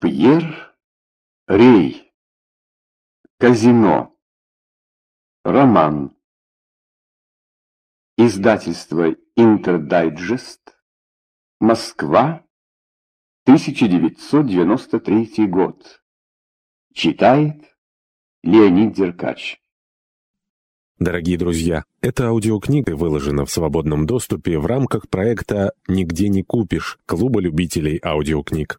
Пьер Рей. Казино. Роман. Издательство Интердайджест. Москва. 1993 год. Читает Леонид Деркач. Дорогие друзья, эта аудиокнига выложена в свободном доступе в рамках проекта «Нигде не купишь» Клуба любителей аудиокниг.